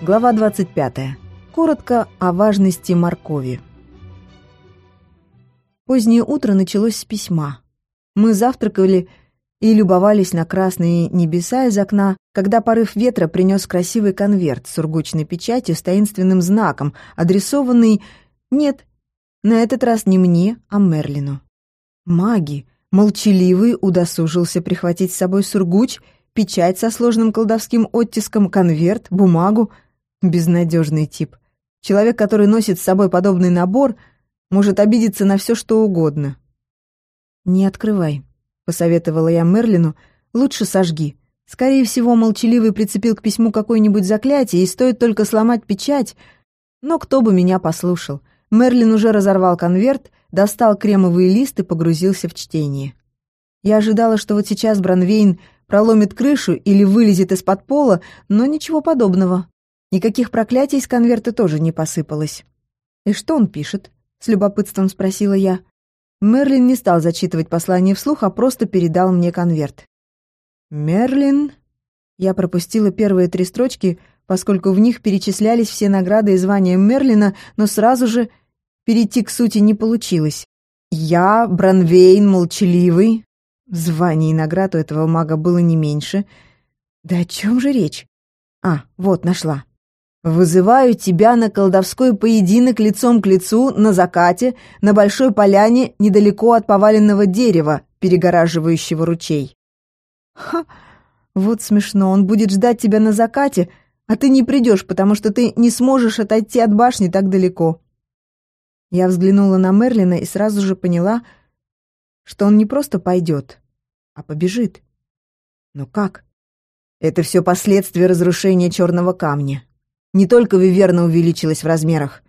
Глава 25. Коротко о важности моркови. Позднее утро началось с письма. Мы завтракали и любовались на красные небеса из окна, когда порыв ветра принес красивый конверт с сургучной печатью с таинственным знаком, адресованный... Нет, на этот раз не мне, а Мерлину. Маги, молчаливый, удосужился прихватить с собой сургуч, печать со сложным колдовским оттиском, конверт, бумагу — Безнадежный тип. Человек, который носит с собой подобный набор, может обидеться на все, что угодно. «Не открывай», — посоветовала я Мерлину, — «лучше сожги. Скорее всего, молчаливый прицепил к письму какое-нибудь заклятие, и стоит только сломать печать. Но кто бы меня послушал. Мерлин уже разорвал конверт, достал кремовый лист и погрузился в чтение. Я ожидала, что вот сейчас Бранвейн проломит крышу или вылезет из-под пола, но ничего подобного. Никаких проклятий из конверта тоже не посыпалось. «И что он пишет?» — с любопытством спросила я. Мерлин не стал зачитывать послание вслух, а просто передал мне конверт. «Мерлин...» Я пропустила первые три строчки, поскольку в них перечислялись все награды и звания Мерлина, но сразу же перейти к сути не получилось. «Я, Бранвейн, молчаливый...» Званий и наград у этого мага было не меньше. Да о чем же речь? А, вот, нашла. Вызываю тебя на колдовской поединок лицом к лицу на закате на большой поляне недалеко от поваленного дерева, перегораживающего ручей. Ха, вот смешно, он будет ждать тебя на закате, а ты не придешь, потому что ты не сможешь отойти от башни так далеко. Я взглянула на Мерлина и сразу же поняла, что он не просто пойдет, а побежит. Но как? Это все последствия разрушения черного камня. Не только Виверна увеличилась в размерах,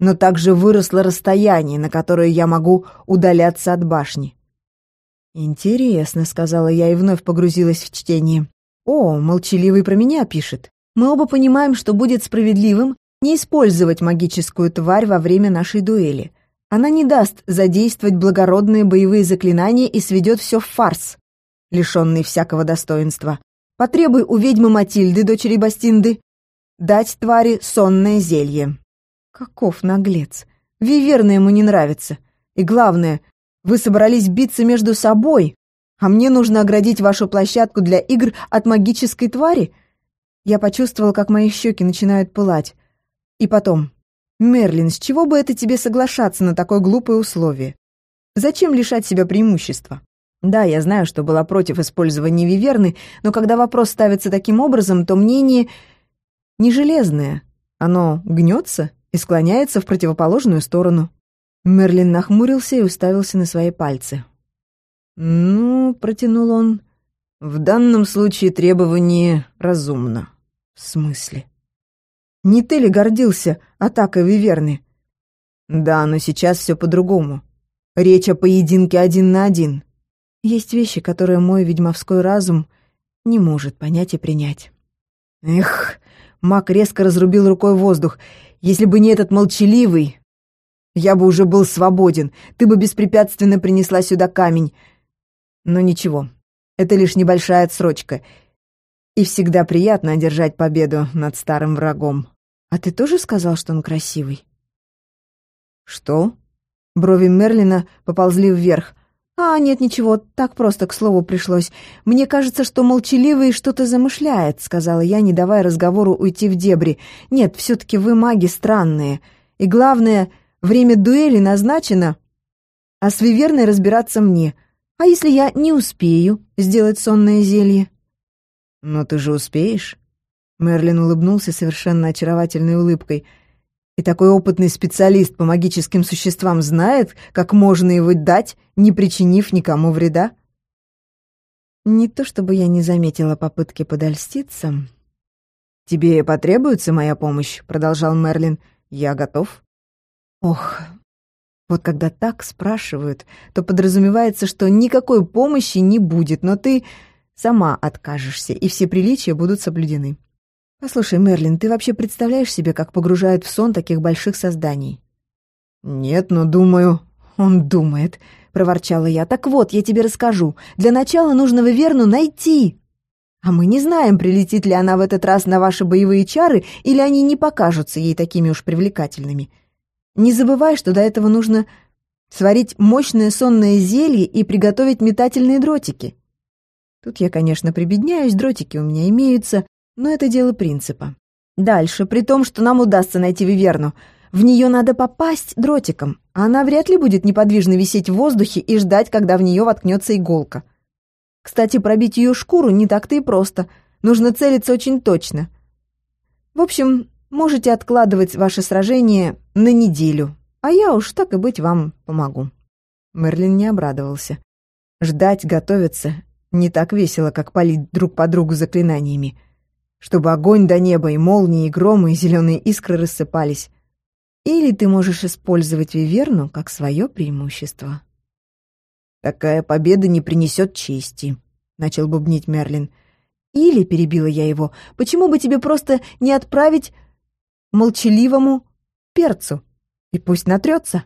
но также выросло расстояние, на которое я могу удаляться от башни. «Интересно», — сказала я и вновь погрузилась в чтение. «О, молчаливый про меня пишет. Мы оба понимаем, что будет справедливым не использовать магическую тварь во время нашей дуэли. Она не даст задействовать благородные боевые заклинания и сведет все в фарс, лишенный всякого достоинства. Потребуй у ведьмы Матильды, дочери Бастинды, дать твари сонное зелье. Каков наглец. Виверна ему не нравится. И главное, вы собрались биться между собой, а мне нужно оградить вашу площадку для игр от магической твари? Я почувствовал, как мои щеки начинают пылать. И потом, Мерлин, с чего бы это тебе соглашаться на такое глупое условие? Зачем лишать себя преимущества? Да, я знаю, что была против использования виверны, но когда вопрос ставится таким образом, то мнение не железное. Оно гнется и склоняется в противоположную сторону. Мерлин нахмурился и уставился на свои пальцы. «Ну, — протянул он, — в данном случае требование разумно». «В смысле?» «Не ты ли гордился атакой Виверны?» «Да, но сейчас все по-другому. Речь о поединке один на один. Есть вещи, которые мой ведьмовской разум не может понять и принять». «Эх, Мак резко разрубил рукой воздух. «Если бы не этот молчаливый, я бы уже был свободен. Ты бы беспрепятственно принесла сюда камень. Но ничего, это лишь небольшая отсрочка. И всегда приятно одержать победу над старым врагом. А ты тоже сказал, что он красивый?» «Что?» Брови Мерлина поползли вверх. «А, нет, ничего, так просто к слову пришлось. Мне кажется, что молчаливый что-то замышляет», — сказала я, не давая разговору уйти в дебри. «Нет, все-таки вы маги странные. И главное, время дуэли назначено, а с Виверной разбираться мне. А если я не успею сделать сонное зелье?» «Но ты же успеешь?» Мерлин улыбнулся совершенно очаровательной улыбкой — и такой опытный специалист по магическим существам знает, как можно его дать, не причинив никому вреда? Не то чтобы я не заметила попытки подольститься. «Тебе потребуется моя помощь?» — продолжал Мерлин. «Я готов». Ох, вот когда так спрашивают, то подразумевается, что никакой помощи не будет, но ты сама откажешься, и все приличия будут соблюдены. «Послушай, Мерлин, ты вообще представляешь себе, как погружают в сон таких больших созданий?» «Нет, но думаю...» «Он думает», — проворчала я. «Так вот, я тебе расскажу. Для начала нужно Виверну найти». А мы не знаем, прилетит ли она в этот раз на ваши боевые чары, или они не покажутся ей такими уж привлекательными. Не забывай, что до этого нужно сварить мощное сонное зелье и приготовить метательные дротики. Тут я, конечно, прибедняюсь, дротики у меня имеются, но это дело принципа. Дальше, при том, что нам удастся найти Виверну, в нее надо попасть дротиком, а она вряд ли будет неподвижно висеть в воздухе и ждать, когда в нее воткнется иголка. Кстати, пробить ее шкуру не так-то и просто, нужно целиться очень точно. В общем, можете откладывать ваше сражение на неделю, а я уж так и быть вам помогу». Мерлин не обрадовался. Ждать, готовиться не так весело, как палить друг по другу заклинаниями. Чтобы огонь до неба и молнии, и громы, и зеленые искры рассыпались. Или ты можешь использовать Виверну как свое преимущество. «Такая победа не принесет чести», — начал бубнить Мерлин. «Или, — перебила я его, — почему бы тебе просто не отправить молчаливому перцу, и пусть натрется?»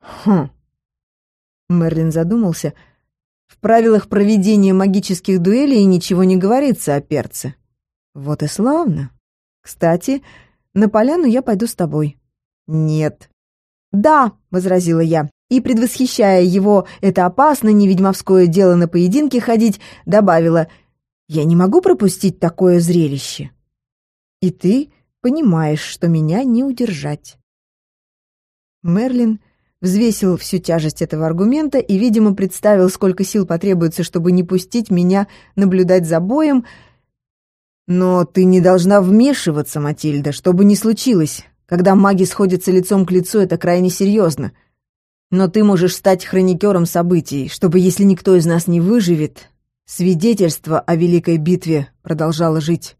«Хм». Мерлин задумался. В правилах проведения магических дуэлей ничего не говорится о перце. Вот и славно. Кстати, на поляну я пойду с тобой. Нет. Да, возразила я, и, предвосхищая его «это опасно, не ведьмовское дело на поединки ходить», добавила «я не могу пропустить такое зрелище». И ты понимаешь, что меня не удержать. Мерлин взвесил всю тяжесть этого аргумента и, видимо, представил, сколько сил потребуется, чтобы не пустить меня наблюдать за боем, но ты не должна вмешиваться, Матильда, что бы ни случилось. Когда маги сходятся лицом к лицу, это крайне серьезно. Но ты можешь стать хроникером событий, чтобы, если никто из нас не выживет, свидетельство о великой битве продолжало жить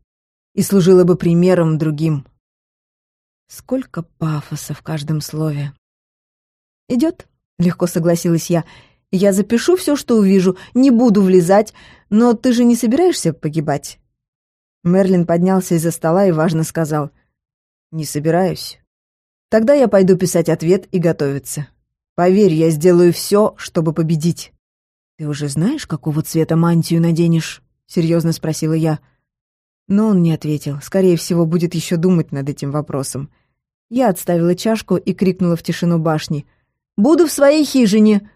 и служило бы примером другим. Сколько пафоса в каждом слове. «Идет», — легко согласилась я. «Я запишу все, что увижу, не буду влезать, но ты же не собираешься погибать?» Мерлин поднялся из-за стола и важно сказал. «Не собираюсь. Тогда я пойду писать ответ и готовиться. Поверь, я сделаю все, чтобы победить». «Ты уже знаешь, какого цвета мантию наденешь?» — серьезно спросила я. Но он не ответил. Скорее всего, будет еще думать над этим вопросом. Я отставила чашку и крикнула в тишину башни. «Буду в своей хижине!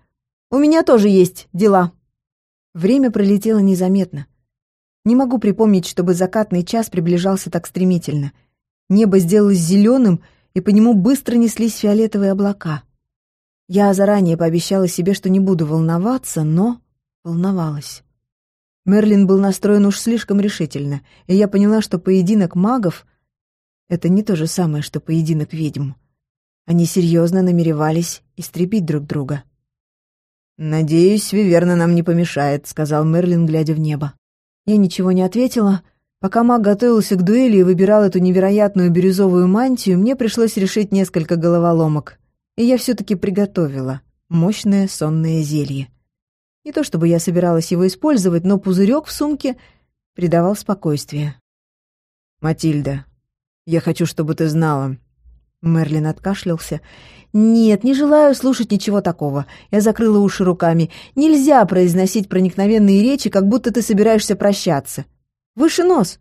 У меня тоже есть дела!» Время пролетело незаметно. Не могу припомнить, чтобы закатный час приближался так стремительно. Небо сделалось зеленым, и по нему быстро неслись фиолетовые облака. Я заранее пообещала себе, что не буду волноваться, но волновалась. Мерлин был настроен уж слишком решительно, и я поняла, что поединок магов — это не то же самое, что поединок ведьм. Они серьезно намеревались истребить друг друга. «Надеюсь, Виверна нам не помешает», — сказал Мерлин, глядя в небо. Я ничего не ответила. Пока маг готовился к дуэли и выбирал эту невероятную бирюзовую мантию, мне пришлось решить несколько головоломок. И я все-таки приготовила мощное сонное зелье. Не то чтобы я собиралась его использовать, но пузырек в сумке придавал спокойствие. «Матильда, я хочу, чтобы ты знала». Мерлин откашлялся. «Нет, не желаю слушать ничего такого». Я закрыла уши руками. «Нельзя произносить проникновенные речи, как будто ты собираешься прощаться. Выше нос.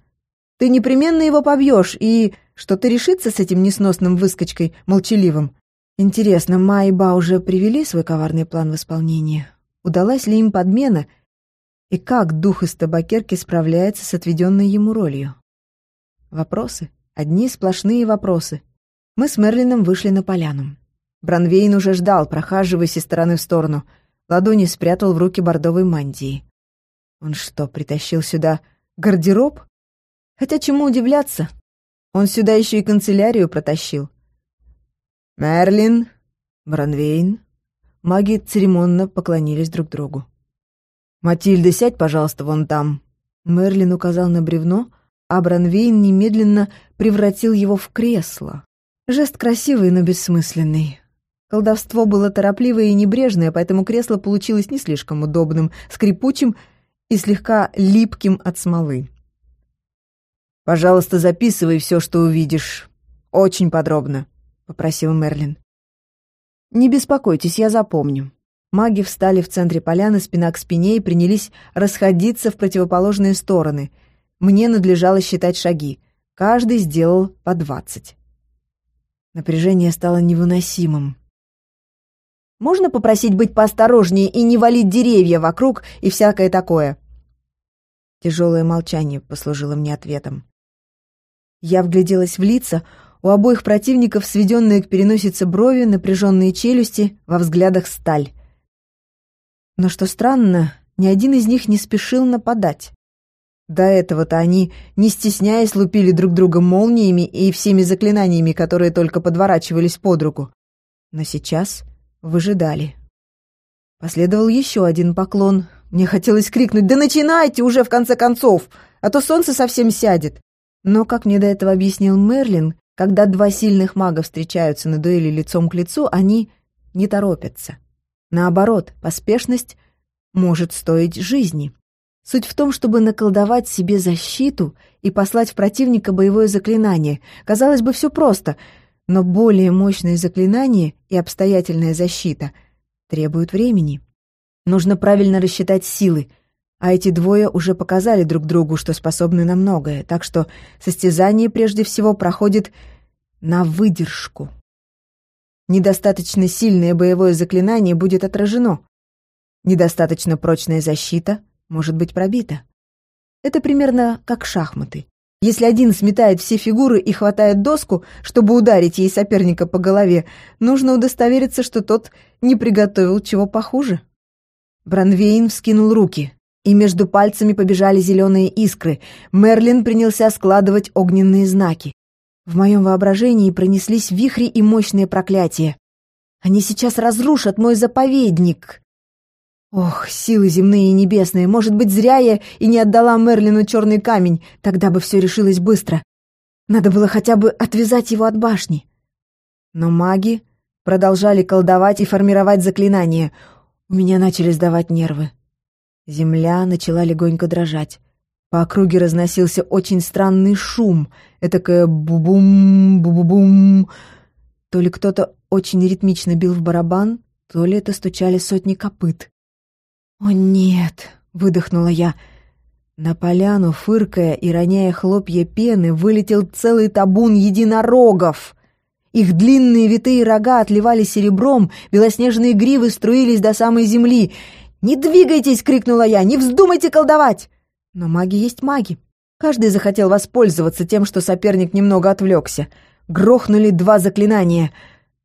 Ты непременно его побьешь, и что ты решится с этим несносным выскочкой, молчаливым? Интересно, Ма и Ба уже привели свой коварный план в исполнение? Удалась ли им подмена? И как дух из табакерки справляется с отведенной ему ролью? Вопросы. Одни сплошные вопросы. Мы с Мерлином вышли на поляну. Бранвейн уже ждал, прохаживаясь из стороны в сторону. Ладони спрятал в руки бордовой мантии. Он что, притащил сюда гардероб? Хотя чему удивляться? Он сюда еще и канцелярию протащил. «Мерлин!» «Бранвейн!» Маги церемонно поклонились друг другу. «Матильда, сядь, пожалуйста, вон там». Мерлин указал на бревно, а Бранвейн немедленно превратил его в кресло. Жест красивый, но бессмысленный. Колдовство было торопливое и небрежное, поэтому кресло получилось не слишком удобным, скрипучим и слегка липким от смолы. «Пожалуйста, записывай все, что увидишь. Очень подробно», — попросил Мерлин. «Не беспокойтесь, я запомню». Маги встали в центре поляны спина к спине и принялись расходиться в противоположные стороны. Мне надлежало считать шаги. Каждый сделал по двадцать. Напряжение стало невыносимым. «Можно попросить быть поосторожнее и не валить деревья вокруг и всякое такое?» Тяжелое молчание послужило мне ответом. Я вгляделась в лица, у обоих противников сведенные к переносице брови, напряженные челюсти, во взглядах сталь. Но что странно, ни один из них не спешил нападать. До этого-то они, не стесняясь, лупили друг друга молниями и всеми заклинаниями, которые только подворачивались под руку. Но сейчас выжидали. Последовал еще один поклон, мне хотелось крикнуть «Да начинайте уже, в конце концов, а то солнце совсем сядет!» Но, как мне до этого объяснил Мерлин, когда два сильных мага встречаются на дуэли лицом к лицу, они не торопятся. Наоборот, поспешность может стоить жизни. Суть в том, чтобы наколдовать себе защиту и послать в противника боевое заклинание. Казалось бы, все просто, но более мощные заклинания и обстоятельная защита требуют времени. Нужно правильно рассчитать силы, а эти двое уже показали друг другу, что способны на многое, так что состязание прежде всего проходит на выдержку. Недостаточно сильное боевое заклинание будет отражено. Недостаточно прочная защита может быть пробита. Это примерно как шахматы. Если один сметает все фигуры и хватает доску, чтобы ударить ей соперника по голове, нужно удостовериться, что тот не приготовил чего похуже. Бранвейн вскинул руки, и между пальцами побежали зеленые искры. Мерлин принялся складывать огненные знаки. В моем воображении пронеслись вихри и мощные проклятия. Они сейчас разрушат мой заповедник. Ох, силы земные и небесные, может быть, зря я и не отдала Мерлину черный камень, тогда бы все решилось быстро. Надо было хотя бы отвязать его от башни. Но маги продолжали колдовать и формировать заклинания — у меня начали сдавать нервы. Земля начала легонько дрожать. По округе разносился очень странный шум. Этакое бу-бум, бу-бу-бум. То ли кто-то очень ритмично бил в барабан, то ли это стучали сотни копыт. «О, нет!» — выдохнула я. На поляну, фыркая и роняя хлопья пены, вылетел целый табун единорогов. Их длинные витые рога отливали серебром, белоснежные гривы струились до самой земли. «Не двигайтесь!» — крикнула я. «Не вздумайте колдовать!» Но маги есть маги. Каждый захотел воспользоваться тем, что соперник немного отвлекся. Грохнули два заклинания.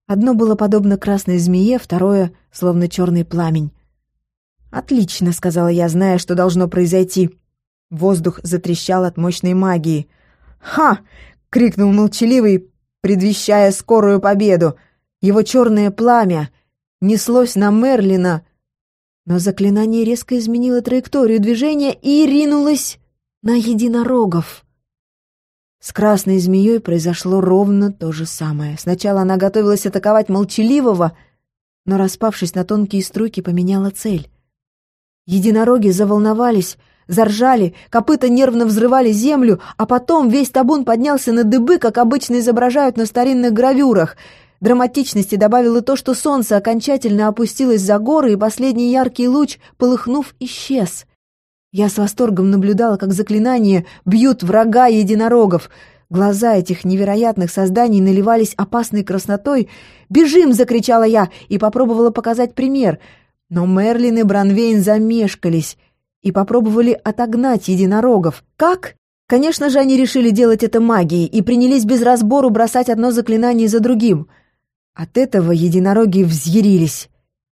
Одно было подобно красной змее, второе — словно черный пламень. «Отлично», — сказала я, зная, что должно произойти. Воздух затрещал от мощной магии. «Ха!» — крикнул молчаливый, предвещая скорую победу. Его черное пламя неслось на Мерлина, но заклинание резко изменило траекторию движения и ринулось на единорогов. С красной змеей произошло ровно то же самое. Сначала она готовилась атаковать молчаливого, но, распавшись на тонкие струйки, поменяла цель. Единороги заволновались, заржали, копыта нервно взрывали землю, а потом весь табун поднялся на дыбы, как обычно изображают на старинных гравюрах. Драматичности добавило то, что солнце окончательно опустилось за горы, и последний яркий луч, полыхнув, исчез. Я с восторгом наблюдала, как заклинания бьют врага единорогов. Глаза этих невероятных созданий наливались опасной краснотой. «Бежим!» — закричала я и попробовала показать пример. Но Мерлин и Бранвейн замешкались и попробовали отогнать единорогов. Как? Конечно же, они решили делать это магией и принялись без разбору бросать одно заклинание за другим. От этого единороги взъярились.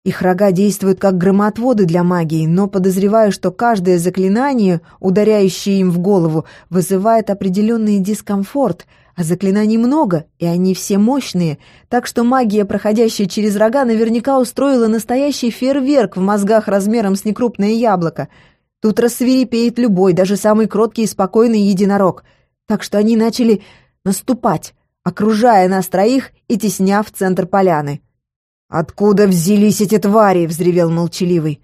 Их рога действуют как громоотводы для магии, но подозреваю, что каждое заклинание, ударяющее им в голову, вызывает определенный дискомфорт, а заклинаний много, и они все мощные, так что магия, проходящая через рога, наверняка устроила настоящий фейерверк в мозгах размером с некрупное яблоко — Тут рассверепеет любой, даже самый кроткий и спокойный единорог. Так что они начали наступать, окружая нас троих и тесня в центр поляны. «Откуда взялись эти твари?» — взревел молчаливый.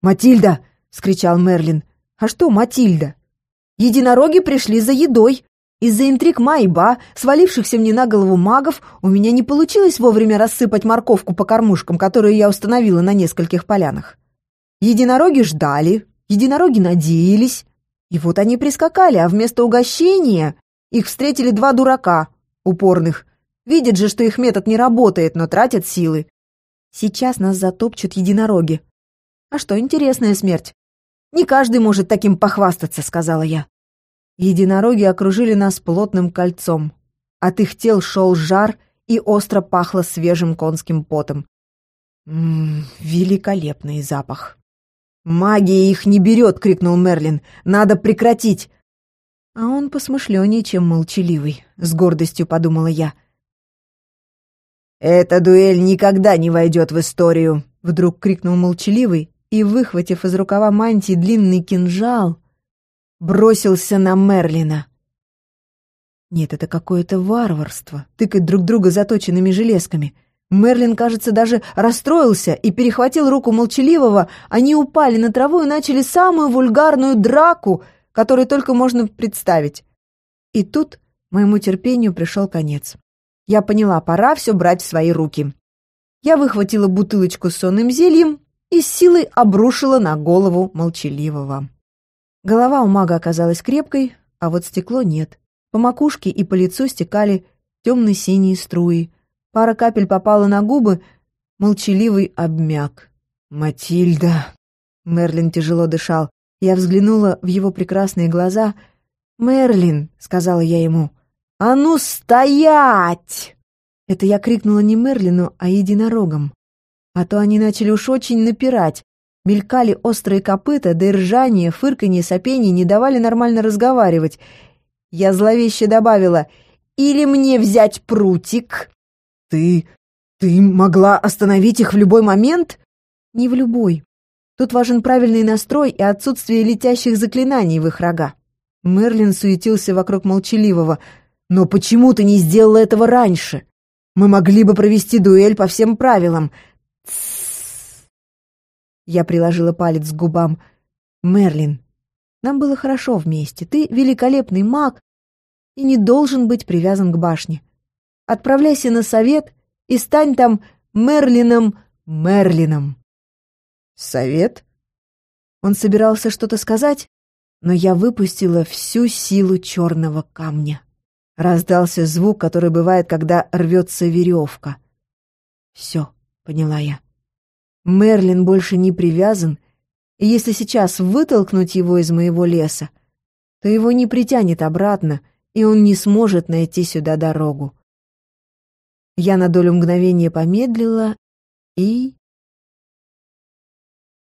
«Матильда!» — скричал Мерлин. «А что Матильда?» «Единороги пришли за едой!» Из-за интриг Майба, свалившихся мне на голову магов, у меня не получилось вовремя рассыпать морковку по кормушкам, которую я установила на нескольких полянах. Единороги ждали, единороги надеялись. И вот они прискакали, а вместо угощения их встретили два дурака, упорных. Видят же, что их метод не работает, но тратят силы. Сейчас нас затопчут единороги. А что, интересная смерть. Не каждый может таким похвастаться, сказала я. Единороги окружили нас плотным кольцом. От их тел шел жар и остро пахло свежим конским потом. Ммм, великолепный запах. «Магия их не берет!» — крикнул Мерлин. «Надо прекратить!» А он посмышленнее, чем молчаливый, с гордостью подумала я. «Эта дуэль никогда не войдет в историю!» — вдруг крикнул молчаливый и, выхватив из рукава мантии длинный кинжал, бросился на Мерлина. Нет, это какое-то варварство, тыкать друг друга заточенными железками. Мерлин, кажется, даже расстроился и перехватил руку молчаливого. Они упали на траву и начали самую вульгарную драку, которую только можно представить. И тут моему терпению пришел конец. Я поняла, пора все брать в свои руки. Я выхватила бутылочку с сонным зельем и с силой обрушила на голову молчаливого. Голова у мага оказалась крепкой, а вот стекло нет. По макушке и по лицу стекали темно-синие струи. Пара капель попала на губы, молчаливый обмяк. «Матильда!» Мерлин тяжело дышал. Я взглянула в его прекрасные глаза. «Мерлин!» — сказала я ему. «А ну стоять!» Это я крикнула не Мерлину, а единорогам. А то они начали уж очень напирать. Мелькали острые копыта, да и ржание, фырканье, сопение не давали нормально разговаривать. Я зловеще добавила «Или мне взять прутик?» «Ты... ты могла остановить их в любой момент?» «Не в любой. Тут важен правильный настрой и отсутствие летящих заклинаний в их рога». Мерлин суетился вокруг молчаливого. «Но почему ты не сделала этого раньше? Мы могли бы провести дуэль по всем правилам. Я приложила палец к губам. «Мерлин, нам было хорошо вместе. Ты великолепный маг и не должен быть привязан к башне. Отправляйся на совет и стань там Мерлином Мерлином». «Совет?» Он собирался что-то сказать, но я выпустила всю силу черного камня. Раздался звук, который бывает, когда рвется веревка. «Все», — поняла я. Мерлин больше не привязан, и если сейчас вытолкнуть его из моего леса, то его не притянет обратно, и он не сможет найти сюда дорогу. Я на долю мгновения помедлила и